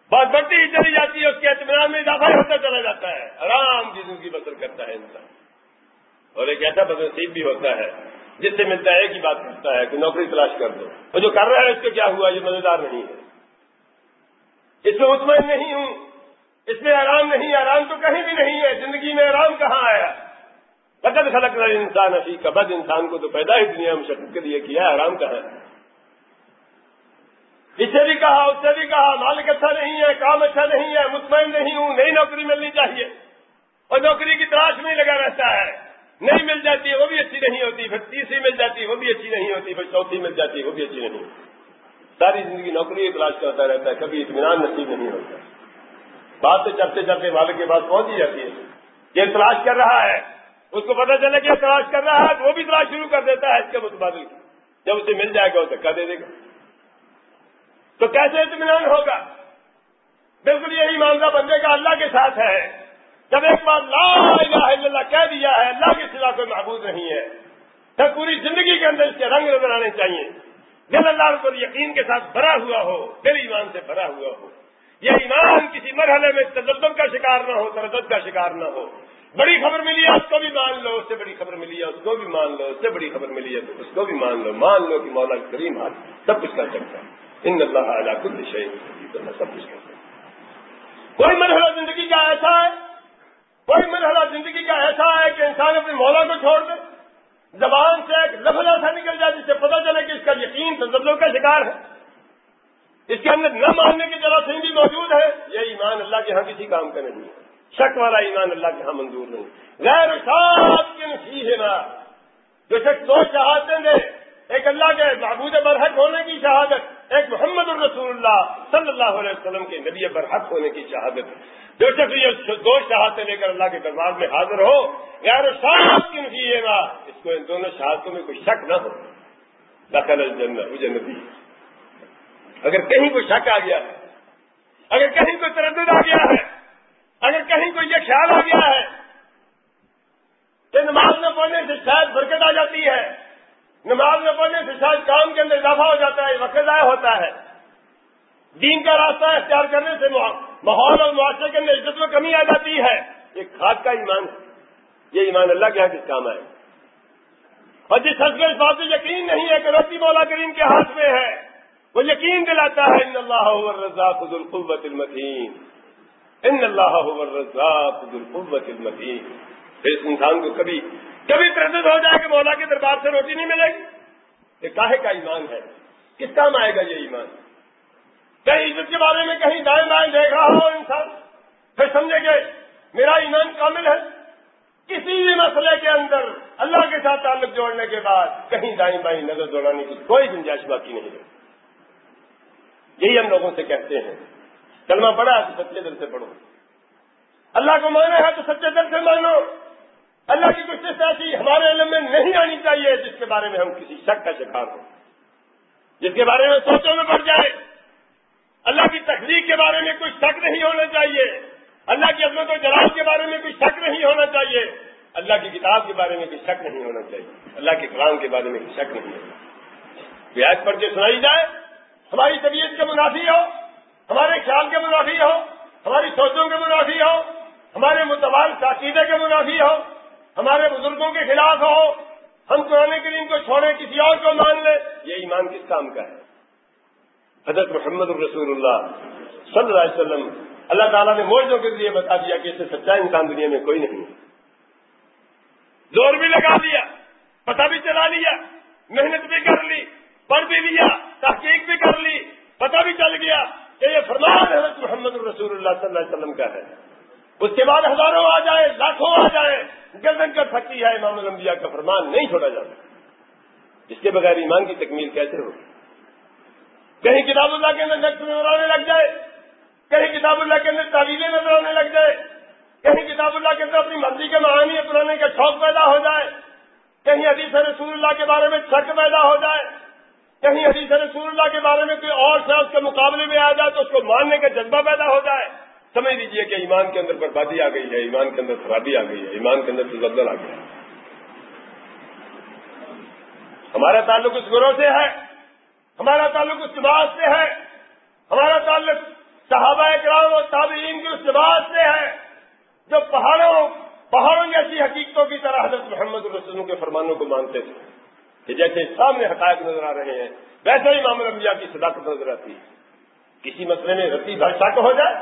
بات بڑھتی ہی چلی جاتی ہے، اس کے اطمینان میں اضافہ ہوتا چلا جاتا ہے۔ آرام کی زندگی بسر کرتا ہے انسان۔ اور ایک ایسا بدنصیب بھی ہوتا ہے۔ جس سے ملتا ہے ایک ہی بات کرتا ہے کہ نوکری تلاش کر دو۔ وہ جو کر رہا ہے اس کو کیا ہوا؟ یہ مزیدار نہیں ہے۔ اس میں مطمئن نہیں ہوں۔ اس میں آرام نہیں۔ آرام تو کہیں بھی نہیں ہے۔ زندگی میں آرام کہاں آیا؟ قدر خلق رہا انسان ابھی کبد۔ انسان کو تو پیدا ہی دنیا میں شکل کے لیے کیا ہے؟ آرام کہاں ہے؟ اس سے بھی کہا، اس سے بھی کہا، مالک اچھا نہیں ہے، کام اچھا نہیں ہے، مطمئن نہیں ہوں، نئی نوکری ملنی چاہیے۔ اور نوکری کی تلاش میں لگا رہتا ہے۔ نہیں مل جاتی وہ بھی اچھی نہیں ہوتی، پھر تیسری مل جاتی وہ بھی اچھی نہیں ہوتی، پھر چوتھی مل جاتی وہ بھی اچھی نہیں۔ ہوتی ساری زندگی نوکری کی تلاش کرتا رہتا ہے، کبھی اطمینان نصیب نہیں ہوتا۔ بات تو چلتے چلتے مالک کے پاس پہنچ ہی جاتی ہے۔ یہ تلاش کر رہا ہے، اس کو پتا چلے کہ تلاش کر رہا ہے تو وہ بھی تلاش شروع کر دیتا ہے اس کے متبادل۔ جب اسے مل جائے گا وہ دھکا دے دے گا۔ تو کیسے اطمینان ہوگا؟ بالکل یہی معاملہ بندے کا اللہ کے ساتھ ہے۔ جب ایک بار لا الہ الا اللہ کہہ دیا ہے، اللہ کے سوا کوئی محبوب نہیں ہے۔ تب پوری زندگی کے اندر اس کے رنگ نظر آنے چاہیے۔ دل اللہ کو یقین کے ساتھ بھرا ہوا ہو، دل ایمان سے بھرا ہوا ہو۔ یہ ایمان کسی مرحلے میں تجدد کا شکار نہ ہو، تردد کا شکار نہ ہو۔ بڑی خبر ملی ہے اس کو بھی مان لو، اس سے بڑی خبر ملی ہے اس کو بھی مان لو، اس سے بڑی خبر ملی ہے اس کو بھی مان لو۔ مان لو کہ مولا کریم حال سب کچھ کر سکتا ہے۔ ان اللہ کل شہید سب کچھ کر سکتا کوئی مرحلہ زندگی کا ایسا ہے کوئی مرحلہ زندگی کا ایسا ہے کہ انسان اپنے مولا کو چھوڑ دے، زبان سے ایک لفظ ایسا نکل جائے جس سے پتہ چلے کہ اس کا یقین تجزوں کا شکار ہے۔ اس کے اندر نہ ماننے کی جراثیم بھی موجود ہے۔ یہ ایمان اللہ کے ہاں کسی کام کا نہیں ہے۔ شک والا ایمان اللہ کے ہاں منظور نہیں۔ غیر شاخ کے نصیح ہے جو شخص دو شہادتیں دے۔ ایک اللہ کے محبود برحق ہونے کی شہادت۔ ایک محمد الرسول اللہ صلی اللہ علیہ وسلم کے نبی برحق ہونے کی شہادت جو شخص یہ دو شہادتیں لے کر اللہ کے دربار میں حاضر ہو۔ غیر شاخ کی نصیح ہے اس کو ان دونوں شہادتوں میں کوئی شک نہ ہو۔ دخل الجنہ، وہ جنتی اگر کہیں کوئی شک آ گیا ہے، اگر کہیں کوئی تردد آ گیا ہے، اگر کہیں کوئی یہ خیال آ گیا ہے کہ نماز میں پڑھنے سے شاید برکت آ جاتی ہے۔ نماز میں پڑھنے سے شاید کام کے اندر اضافہ ہو جاتا ہے، وقت ضائع ہوتا ہے۔ دین کا راستہ اختیار کرنے سے ماحول اور معاشرے کے اندر عزت میں کمی آ جاتی ہے۔ یہ کھاد کا ایمان ہے۔ یہ ایمان اللہ کے یہاں کس کام آئے؟ اور جس حسب اس بات سے یقین نہیں ہے کہ روٹی مولا کریم کے ہاتھ میں ہے، وہ یقین دلاتا ہے، ان اللہ رضاق القوت المتین۔ ان اللہ رضاق القوت المتین۔ پھر اس انسان کو کبھی کبھی تردد ہو جائے کہ مولا کے دربار سے روٹی نہیں ملے گی؟ یہ کاہے کا ایمان ہے؟ کس کام آئے گا یہ ایمان؟ کہیں عزت کے بارے میں کہیں دائیں بائیں دیکھ رہا ہو انسان؟ پھر سمجھے گے میرا ایمان کامل ہے۔ کسی بھی مسئلے کے اندر اللہ کے ساتھ تعلق جوڑنے کے بعد کہیں دائیں بائیں نظر دوڑانے کی کوئی گنجائش باقی نہیں ہے۔ یہی ہم لوگوں سے کہتے ہیں۔ کلمہ پڑا ہے تو سچے دل سے پڑھو۔ اللہ کو مانا ہے تو سچے دل سے مانو۔ اللہ کی کچھ ایسی ہمارے علم میں نہیں آنی چاہیے جس کے بارے میں ہم کسی شک کا شکار ہوں۔ جس کے بارے میں سوچوں میں پڑ جائے۔ اللہ کی تخلیق کے بارے میں کوئی شک نہیں ہونا چاہیے۔ اللہ کی عظمت و جلال کے بارے میں کوئی شک نہیں ہونا چاہیے۔ اللہ کی کتاب کے بارے میں کوئی شک نہیں ہونا چاہیے۔ اللہ کے کلام کے بارے میں کوئی شک نہیں ہونا بیاج پڑھ کے سنائی جائے، ہماری طبیعت کے منافی ہو، ہمارے خیال کے منافی ہو، ہماری سوچوں کے منافی ہو، ہمارے متبال عقیدے کے منافی ہو ہمارے بزرگوں کے خلاف ہو، ہم قرآن کریم کو چھوڑے کسی اور کو مان لیں، یہ ایمان کس کام کا ہے؟ حضرت محمد الرسول اللہ صلی اللہ علیہ وسلم، اللہ تعالیٰ نے موجوں کے ذریعے بتا دیا کہ اس سے سچا انسان دنیا میں کوئی نہیں زور بھی لگا دیا، پتہ بھی چلا لیا، محنت بھی کر لی، پڑھ بھی لیا، تحقیق بھی کر لی، پتہ بھی چل گیا کہ یہ فرمان حضرت محمد الرسول اللہ صلی اللہ علیہ وسلم کا ہے۔ اس کے بعد ہزاروں آ جائے، لاکھوں آ جائے، گردن کر سکتی ہے، امام الانبیاء کا فرمان نہیں چھوڑا جاتا۔ اس کے بغیر ایمان کی تکمیل کیسے ہو کہیں کتاب اللہ کے اندر نقص نظر آنے لگ جائے، کہیں کتاب اللہ کے اندر تعویلیں نظر آنے لگ جائے، کہیں کتاب اللہ کے اندر اپنی مرضی کے معانی اپنانے کا شوق پیدا ہو جائے، کہیں حدیث رسول اللہ کے بارے میں شک پیدا ہو جائے، کہیں حدیث رسول اللہ کے بارے میں کوئی اور سے اس کے مقابلے میں آ جائے تو اس کو ماننے کا جذبہ پیدا ہو جائے۔ سمجھ لیجیے کہ ایمان کے اندر بربادی آ گئی ہے، ایمان کے اندر خرابی آ گئی ہے، ایمان کے اندر تزدل آ گیا ہے۔ ہمارا تعلق اس گروہ سے ہے، ہمارا تعلق اس لباس سے ہے، ہمارا تعلق صحابہ اکرام اور تابعین کی اس لباس سے ہے، جو پہاڑوں پہاڑوں جیسی حقیقتوں کی طرح حضرت محمد الرسلوں کے فرمانوں کو مانتے تھے، کہ جیسے سامنے حقائق نظر آ رہے ہیں، ویسے ہی معاملہ انبیاء کی صداقت نظر آتی ہے۔ کسی مسئلے میں رتی بھاشا کو ہو جائے؟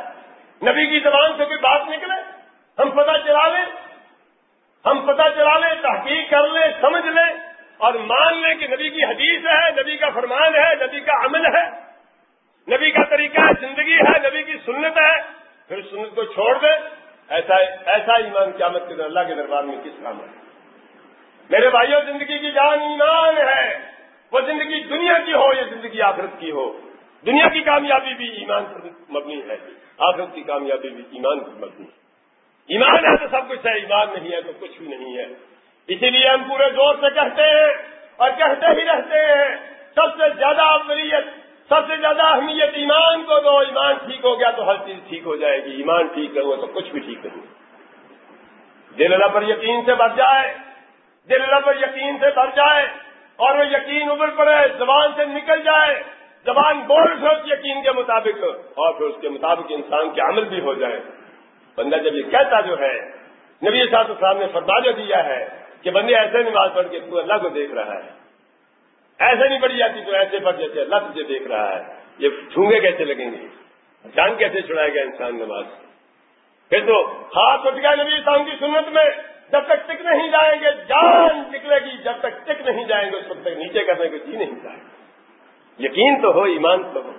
نبی کی زبان سے کوئی بات نکلے؟ ہم پتہ چلا لیں۔ ہم پتہ چلا لیں، تحقیق کر لیں، سمجھ لیں اور مان لیں کہ نبی کی حدیث ہے، نبی کا فرمان ہے، نبی کا عمل ہے۔ نبی کا طریقہ زندگی ہے، نبی کی سنت ہے۔ پھر سنت کو چھوڑ دیں۔ ایسا ایسا ایمان قیامت کے اللہ کے دربار میں کس کام ہے؟ میرے بھائیوں زندگی کی جان ایمان ہے۔ وہ زندگی دنیا کی ہو یا زندگی آخرت کی ہو؟ دنیا کی کامیابی بھی ایمان پر مبنی ہے۔ آخرت کی کامیابی بھی ایمان پر مبنی ہے۔ ایمان ہے تو سب کچھ ہے، ایمان نہیں ہے تو کچھ بھی نہیں ہے۔ اسی لیے ہم پورے زور سے کہتے ہیں اور کہتے ہی رہتے ہیں، سب سے زیادہ افضلیت سب سے زیادہ اہمیت ایمان کو دو، ایمان ٹھیک ہو گیا تو ہر چیز ٹھیک ہو جائے گی، ایمان ٹھیک نہ ہوا تو کچھ بھی ٹھیک نہیں۔ دل اللہ پر یقین سے بچ جائے، دل اللہ پر یقین سے بھر جائے اور وہ یقین ابھر پڑے، زبان سے نکل جائے۔ زبان بول سے یقین کے مطابق اور پھر اس کے مطابق انسان کے عمل بھی ہو جائے۔ بندہ جب یہ کہتا جو ہے، نبی صاحب صاحب نے فرما جو دیا ہے کہ بندے ایسے نماز پڑھ کے تو اللہ کو دیکھ رہا ہے۔ ایسے نہیں پڑی جاتی تو ایسے پڑھ جیسے اللہ تجھے دیکھ رہا ہے۔ یہ ٹھونگے کیسے لگیں گے؟ جان کیسے چھڑائے گا انسان نماز؟ پھر تو ہاتھ اٹھ گیا نبی اسلام کی سنت میں، جب تک ٹک نہیں جائیں گے، جان نکلے گی، جب تک ٹک نہیں جائیں گے، اس وقت تک نیچے کرنے کو جی نہیں جائے یقین تو ہو، ایمان تو ہو۔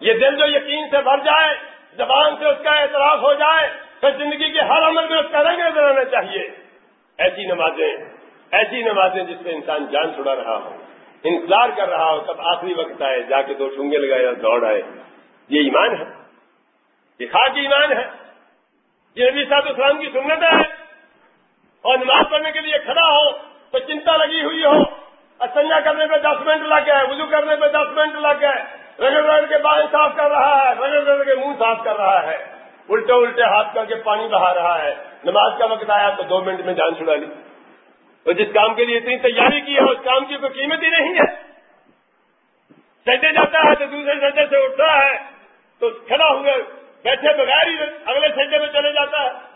یہ دل جو یقین سے بھر جائے، زبان سے اس کا اعتراف ہو جائے، پھر زندگی کے ہر عمل میں اس کا رنگ نظر آنا چاہیے۔ ایسی نمازیں ایسی نمازیں جس میں انسان جان چھڑا رہا ہو، انتظار کر رہا ہو تب آخری وقت آئے، جا کے دو ٹونگے لگائے یا دوڑ آئے۔ یہ ایمان ہے۔ یہ خاص ایمان ہے۔ یہ نبی صاحب اسلام کی سنت ہے اور نماز پڑھنے کے لیے کھڑا ہو، تو چنتا لگی ہوئی ہو۔ اسنجا کرنے پہ دس منٹ لگ گئے، وضو کرنے پہ دس منٹ لگ گئے۔ رگڑ رگڑ کے بال صاف کر رہا ہے رگڑ رگڑ کے منہ صاف کر رہا ہے۔ الٹے الٹے ہاتھ کر کے پانی بہا رہا ہے۔ نماز کا وقت آیا تو دو منٹ میں جان چھڑا لی۔ تو جس کام کے لیے اتنی تیاری کی ہے، اس کام کی کوئی قیمت ہی نہیں ہے۔ سجدے جاتا ہے تو دوسرے سجدے سے اٹھتا ہے، تو کھڑا ہوئے بیٹھے بغیر ہی اگلے سجدے میں چلے جاتا ہے۔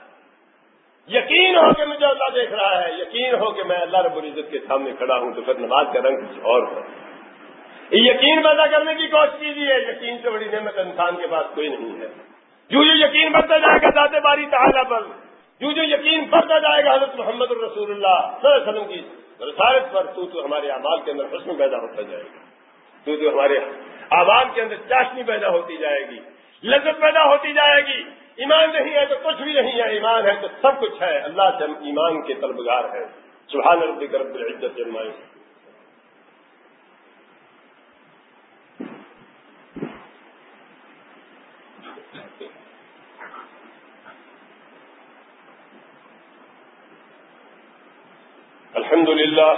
یقین ہو کہ مجھے اللہ دیکھ رہا ہے، یقین ہو کہ میں اللہ رب العزت کے سامنے کھڑا ہوں، تو پھر نماز کا رنگ کچھ اور ہو۔ یقین پیدا کرنے کی کوشش کیجیے، یقین سے بڑی نعمت انسان کے پاس کوئی نہیں ہے۔ جو یہ یقین بڑھتا جائے گا ذات باری تعالیٰ پر، جو جو یقین بڑھتا جائے گا حضرت محمد الرسول اللہ صلی اللہ علیہ وسلم کی رسالت پر، تو تو ہمارے اعمال کے اندر حسن پیدا ہوتا جائے گا۔ تو تو ہمارے آواز کے اندر چاشنی پیدا ہوتی جائے گی، لذت پیدا ہوتی جائے گی۔ ایمان نہیں ہے تو کچھ بھی نہیں ہے، ایمان ہے تو سب کچھ ہے۔ اللہ سے ہم ایمان کے طلبگار ہیں۔ سبحان رب العزت جرمائے الحمد لله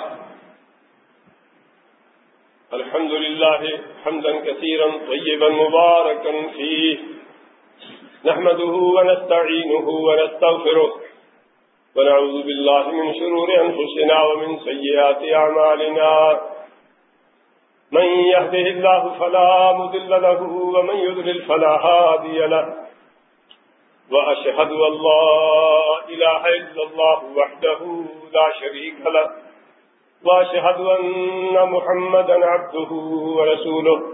الحمد لله حمدا كثيرا طيبا مباركا فيه نحمده ونستعينه ونستغفره ونعوذ بالله من شرور أنفسنا ومن سيئات أعمالنا. من يهده الله فلا مذل له ومن يذلل فلا هادي له. وأشهد أن لا إله إلا الله وحده لا شريك له. وأشهد أن محمدا عبده ورسوله.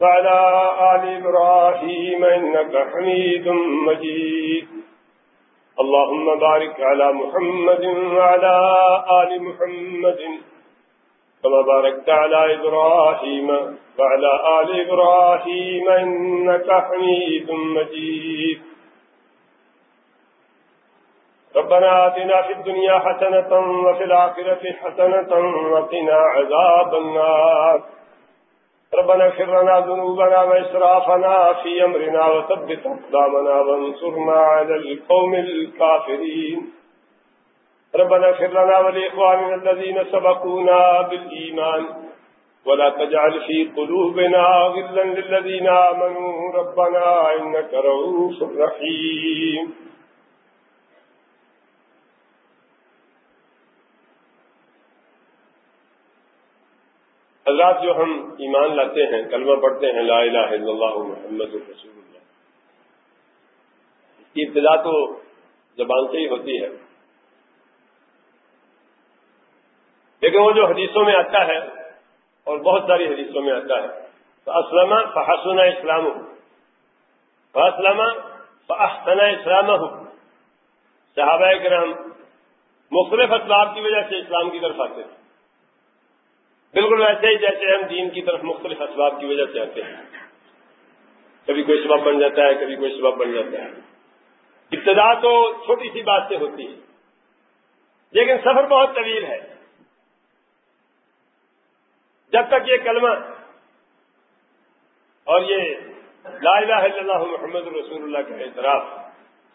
وعلى آل إبراهيم إنك حميد مجيد. اللهم بارك على محمد وعلى آل محمد كما باركت على إبراهيم وعلى آل إبراهيم إنك حميد مجيد. ربنا آتنا في الدنيا حسنة وفي الآخرة حسنة وقنا عذاب النار. ربنا اغفر لنا ذنوبنا وإسرافنا في أمرنا وثبت أقدامنا وانصرنا على القوم الكافرين. ربنا اغفر لنا ولإخواننا الذين سبقونا بالإيمان. ولا تجعل في قلوبنا غلا للذين آمنوا. ربنا إنك رؤوف رحيم. حضرات جو ہم ایمان لاتے ہیں، کلمہ پڑھتے ہیں، لا الہ الا اللہ محمد رسول اللہ۔ اس کی ابتدا تو زبان سے ہی ہوتی ہے۔ لیکن وہ جو حدیثوں میں آتا ہے، اور بہت ساری حدیثوں میں آتا ہے، تو اسلم فحسن اسلام فاسلم فاحسن اسلام صحابہ کرام مختلف اسباب کی وجہ سے اسلام کی طرف آتے ہیں۔ بالکل ویسے ہی جیسے ہم دین کی طرف مختلف اسباب کی وجہ سے آتے ہیں۔ کبھی کوئی سبب بن جاتا ہے، کبھی کوئی سبب بن جاتا ہے۔ ابتدا تو چھوٹی سی بات سے ہوتی ہے، لیکن سفر بہت طویل ہے۔ جب تک یہ کلمہ اور یہ لا الہ الا اللہ محمد رسول اللہ کا اعتراف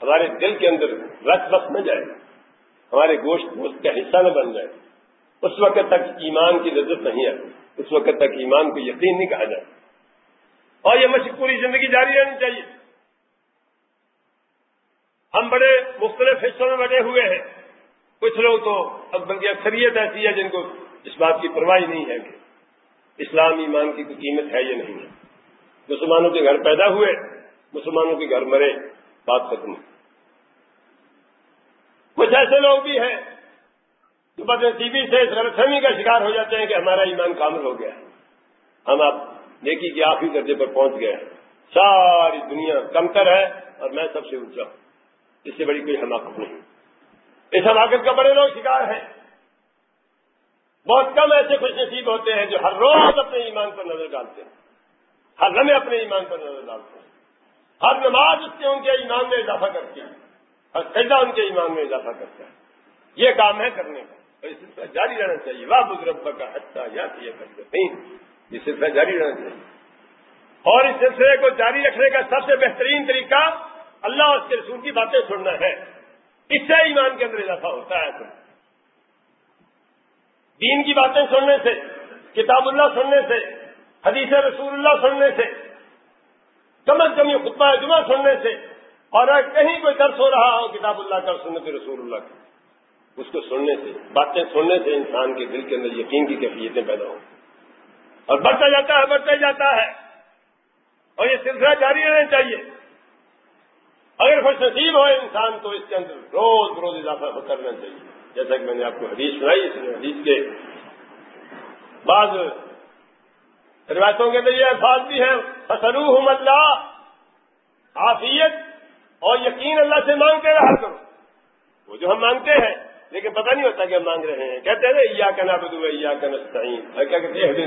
ہمارے دل کے اندر رس بس نہ جائے، ہمارے گوشت گوشت کا حصہ نہ بن جائے۔ اس وقت تک ایمان کی لذت نہیں آتی اس وقت تک ایمان کو یقین نہیں کہا جاتا۔ اور یہ مشق پوری زندگی جاری رہنی چاہیے۔ ہم بڑے مختلف حصوں میں بٹے ہوئے ہیں۔ کچھ لوگ تو اب بلکہ اکثریت ایسی ہے جن کو اس بات کی پرواہ نہیں ہے کہ اسلام ایمان کی کوئی قیمت ہے یا نہیں ہے۔ مسلمانوں کے گھر پیدا ہوئے، مسلمانوں کے گھر مرے، بات ختم۔ کچھ ایسے لوگ بھی ہیں بد نصیبی سے اس غلط فہمی کا شکار ہو جاتے ہیں کہ ہمارا ایمان کامل ہو گیا ہے۔ ہم آپ نیکی کے آخری درجے پر پہنچ گئے ہیں۔ ساری دنیا کمتر ہے اور میں سب سے اونچا ہوں۔ اس سے بڑی کوئی حماقت نہیں۔ اس حماقت کا بڑے لوگ شکار ہیں۔ بہت کم ایسے خوش نصیب ہوتے ہیں جو ہر روز اپنے ایمان پر نظر ڈالتے ہیں۔ ہر لمحے اپنے ایمان پر نظر ڈالتے ہیں۔ ہر نماز اس کے ان کے ایمان میں اضافہ کرتی ہے ہر سجدہ ان کے ایمان میں اضافہ کرتا ہے یہ کام ہے کرنے کا۔ اور یہ سلسلہ جاری رہنا چاہیے۔ واہ بزرگ کا حصہ یا نہیں یہ سلسلہ جاری رہنا چاہیے۔ اور اس سلسلے کو جاری رکھنے کا سب سے بہترین طریقہ اللہ اور اس کے رسول کی باتیں سننا ہے۔ اس سے ایمان کے اندر اضافہ ہوتا ہے۔ دین کی باتیں سننے سے، کتاب اللہ سننے سے، حدیث رسول اللہ سننے سے، کم از کم یہ خطبہ جمعہ سننے سے، اور اگر کہیں کوئی درس ہو رہا ہو کتاب اللہ کا سنت رسول اللہ کا۔ اس کو سننے سے، باتیں سننے سے انسان کے دل کے اندر یقین کی کیفیتیں پیدا ہوں۔ اور بڑھتا جاتا ہے، بڑھتا جاتا ہے۔ اور یہ سلسلہ جاری رہنا چاہیے۔ اگر خوش نصیب ہو انسان تو اس کے اندر روز روز اضافہ کرنا چاہیے۔ جیسا کہ میں نے آپ کو حدیث سنائی، اس حدیث کے بعض روایتوں کے اندر یہ الفاظ بھی ہیں فسلوحم اللہ حافیت اور یقین اللہ سے مانگتے رہا کرو۔ وہ جو ہم مانگتے ہیں لیکن پتہ نہیں ہوتا کہ ہم مانگ رہے ہیں۔ کہتے ہیں یا کنا بدو یا کا نسطین کیا کہتے ہیں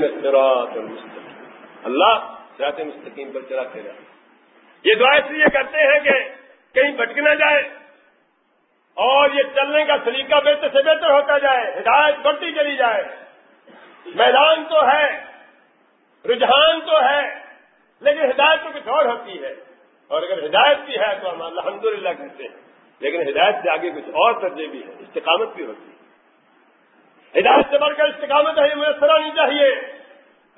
اللہ رات مستقیم پر چلاتے رہے۔ یہ دعا اس لیے کرتے ہیں کہ کہیں بھٹک نہ جائے اور یہ چلنے کا سلیقہ بہتر سے بہتر ہوتا جائے، ہدایت بڑھتی چلی جائے۔ میدان تو ہے، رجحان تو ہے، لیکن ہدایت تو کچھ اور ہوتی ہے۔ اور اگر ہدایت بھی ہے تو ہم الحمدللہ کہتے ہیں۔ لیکن ہدایت سے آگے کچھ اور درجے بھی ہیں استقامت بھی ہوتی ہے۔ ہدایت سے بڑھ کر استقامت ہے میسر آنی چاہیے۔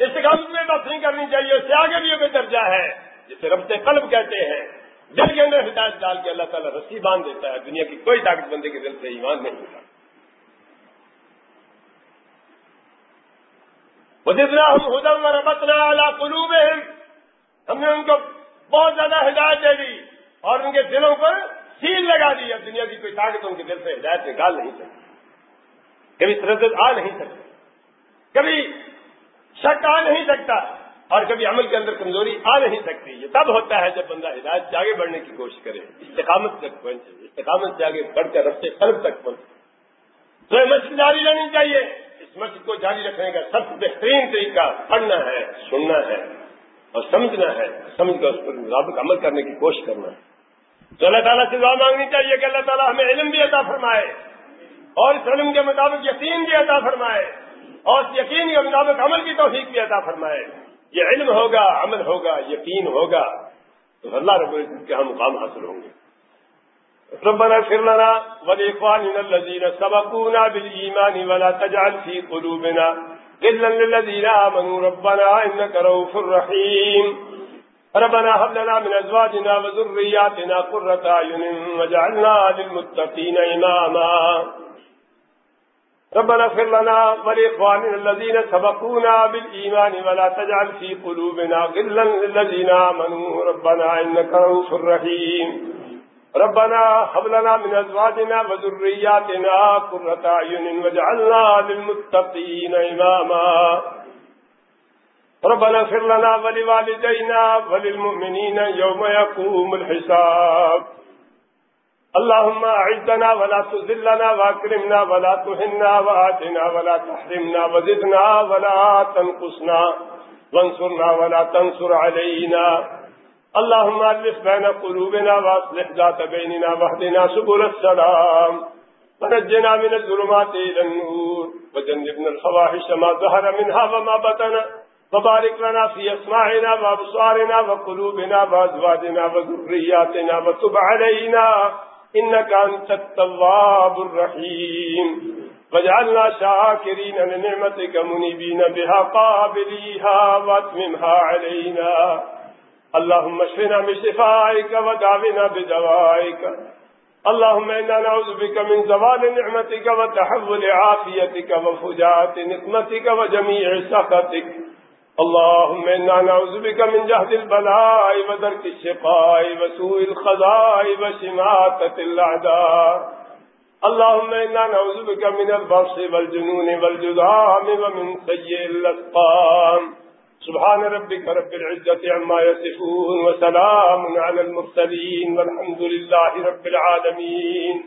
استقامت میں بات نہیں کرنی چاہیے، اس سے آگے بھی کوئی درجہ ہے، جسے ربط قلب کہتے ہیں۔ دل کے اندر ہدایت ڈال کے اللہ تعالیٰ رسی باندھ دیتا ہے، دنیا کی کوئی طاقت بندے کے دل سے ایمان نہیں ہوتا۔ ہم ہدم ربتنا قلوب ہم نے ان کو بہت زیادہ ہدایت دے دی اور ان کے دلوں پر سیل لگا دی اب دنیا کی کوئی طاقت ان کے دل سے ہدایت نکال نہیں سکتی کبھی تردد آ نہیں سکتی کبھی شک آ نہیں سکتا اور کبھی عمل کے اندر کمزوری آ نہیں سکتی۔ یہ تب ہوتا ہے جب بندہ ہدایت سے آگے بڑھنے کی کوشش کرے، استقامت تک پہنچے، استقامت سے آگے بڑھ کر رفتے قلب تک پہنچے۔ تو یہ مسجد جاری رہنی چاہیے۔ اس مسجد کو جاری رکھنے کا سب سے بہترین طریقہ پڑھنا ہے، سننا ہے اور سمجھنا ہے۔ سمجھ کر اس پر مطابق عمل کرنے کی کوشش کرنا ہے۔ تو اللہ تعالیٰ سے دعا مانگنی چاہیے کہ اللہ تعالیٰ ہمیں علم بھی عطا فرمائے اور اس علم کے مطابق یقین بھی عطا فرمائے اور اس یقین کے مطابق عمل کی توفیق بھی عطا فرمائے۔ یہ علم ہوگا، عمل ہوگا، یقین ہوگا۔ تو اللہ رب العزت کے ہم مقام حاصل ہوں گے۔ ربنا اغفر لنا ولإخواننا الذين سبقونا بالإيمان ولا تجعل في قلوبنا غلا للذين آمنوا ربنا إنك رؤوف رحيم۔ ربنا هب لنا من أزواجنا وذرياتنا قرة أعين واجعلنا للمتقين إماما. ربنا اغفر لنا ولإخواننا الذين سبقونا بالإيمان ولا تجعل في قلوبنا غلا للذين آمنوا. ربنا إنك رؤوف رحيم. ربنا هب لنا من أزواجنا وذرياتنا قرة أعين واجعلنا للمتقين إماما. ربنا اغفر لنا ولوالدينا وللمؤمنين يوم يقوم الحساب. اللهم أعزنا ولا تذلنا وأكرمنا ولا تهنا وآتنا ولا تحرمنا وزدنا ولا تنقصنا. وانصرنا ولا تنصر علينا. اللهم ألف بين قلوبنا وأصلح ذات بيننا واهدنا سبل السلام. ونجنا من الظلمات إلى النور. وجنبنا الفواحش ما ظهر منها وما بطن. وبارك لنا في أسماعنا وأبصارنا وقلوبنا وأزواجنا وذرياتنا وتب علينا إنك أنت التواب الرحيم. وجعلنا شاكرين لنعمتك منيبين بها قابليها واتممها علينا. اللهم اشفنا بشفائك ودعونا بدوائك. اللهم إنا نعوذ بك من زوال نعمتك وتحول عافيتك وفجاة نقمتك وجميع سخطك. اللهم إنا نعوذ بك من جهد البلاء ودرك الشقاء وسوء الخضاء وشماتة الأعداء. اللهم إنا نعوذ بك من البرص والجنون والجذام ومن سيء الأسقام. سبحان ربك رب العزة عما يصفون وسلام على المرسلين والحمد لله رب العالمين.